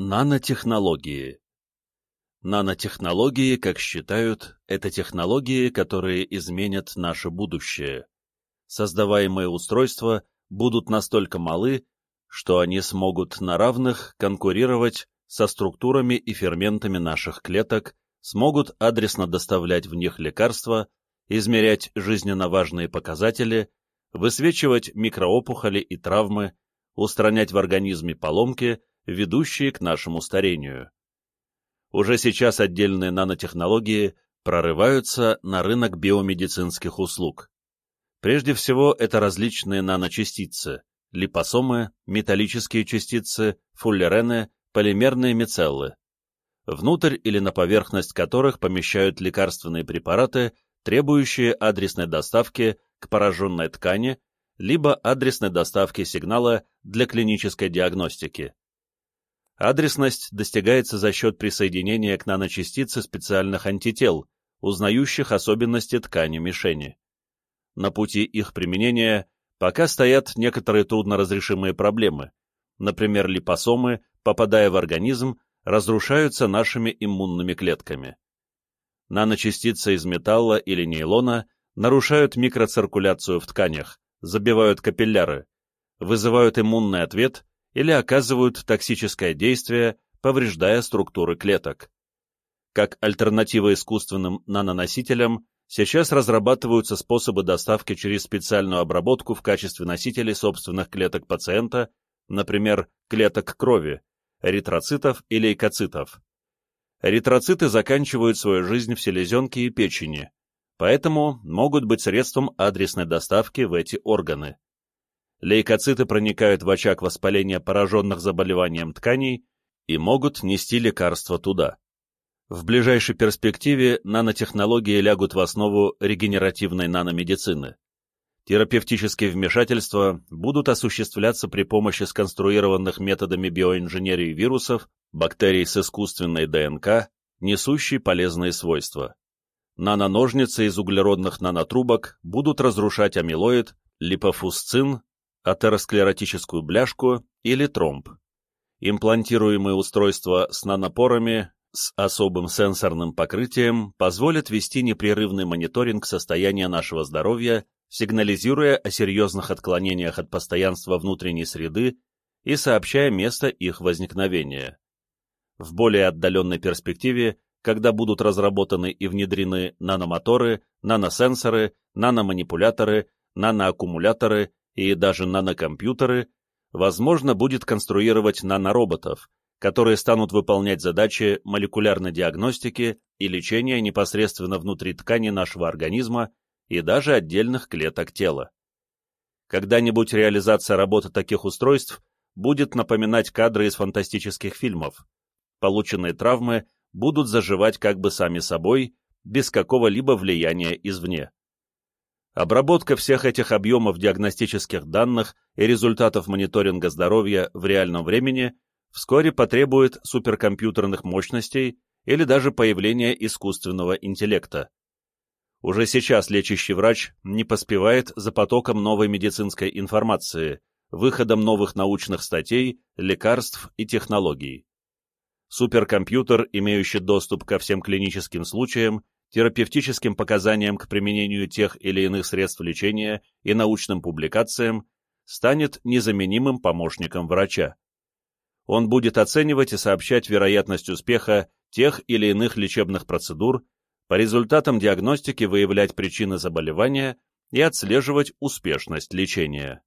Нанотехнологии Нанотехнологии, как считают, это технологии, которые изменят наше будущее. Создаваемые устройства будут настолько малы, что они смогут на равных конкурировать со структурами и ферментами наших клеток, смогут адресно доставлять в них лекарства, измерять жизненно важные показатели, высвечивать микроопухоли и травмы, устранять в организме поломки, ведущие к нашему старению. Уже сейчас отдельные нанотехнологии прорываются на рынок биомедицинских услуг. Прежде всего, это различные наночастицы, липосомы, металлические частицы, фуллерены, полимерные мицеллы, внутрь или на поверхность которых помещают лекарственные препараты, требующие адресной доставки к пораженной ткани, либо адресной доставки сигнала для клинической диагностики. Адресность достигается за счет присоединения к наночастице специальных антител, узнающих особенности ткани мишени. На пути их применения пока стоят некоторые трудноразрешимые проблемы. Например, липосомы, попадая в организм, разрушаются нашими иммунными клетками. Наночастицы из металла или нейлона нарушают микроциркуляцию в тканях, забивают капилляры, вызывают иммунный ответ или оказывают токсическое действие, повреждая структуры клеток. Как альтернатива искусственным наноносителям, сейчас разрабатываются способы доставки через специальную обработку в качестве носителей собственных клеток пациента, например, клеток крови, эритроцитов и лейкоцитов. Эритроциты заканчивают свою жизнь в селезенке и печени, поэтому могут быть средством адресной доставки в эти органы лейкоциты проникают в очаг воспаления пораженных заболеванием тканей и могут нести лекарства туда. В ближайшей перспективе нанотехнологии лягут в основу регенеративной наномедицины. Терапевтические вмешательства будут осуществляться при помощи сконструированных методами биоинженерии вирусов, бактерий с искусственной ДНК, несущей полезные свойства. Наноножницы из углеродных нанотрубок будут разрушать амилоид, липофусцин атеросклеротическую бляшку или тромб. Имплантируемые устройства с нанопорами с особым сенсорным покрытием позволят вести непрерывный мониторинг состояния нашего здоровья, сигнализируя о серьезных отклонениях от постоянства внутренней среды и сообщая место их возникновения. В более отдаленной перспективе, когда будут разработаны и внедрены наномоторы, наносенсоры, наноманипуляторы, наноаккумуляторы и даже нанокомпьютеры, возможно будет конструировать нанороботов, которые станут выполнять задачи молекулярной диагностики и лечения непосредственно внутри ткани нашего организма и даже отдельных клеток тела. Когда-нибудь реализация работы таких устройств будет напоминать кадры из фантастических фильмов. Полученные травмы будут заживать как бы сами собой, без какого-либо влияния извне. Обработка всех этих объемов диагностических данных и результатов мониторинга здоровья в реальном времени вскоре потребует суперкомпьютерных мощностей или даже появления искусственного интеллекта. Уже сейчас лечащий врач не поспевает за потоком новой медицинской информации, выходом новых научных статей, лекарств и технологий. Суперкомпьютер, имеющий доступ ко всем клиническим случаям, терапевтическим показаниям к применению тех или иных средств лечения и научным публикациям, станет незаменимым помощником врача. Он будет оценивать и сообщать вероятность успеха тех или иных лечебных процедур, по результатам диагностики выявлять причины заболевания и отслеживать успешность лечения.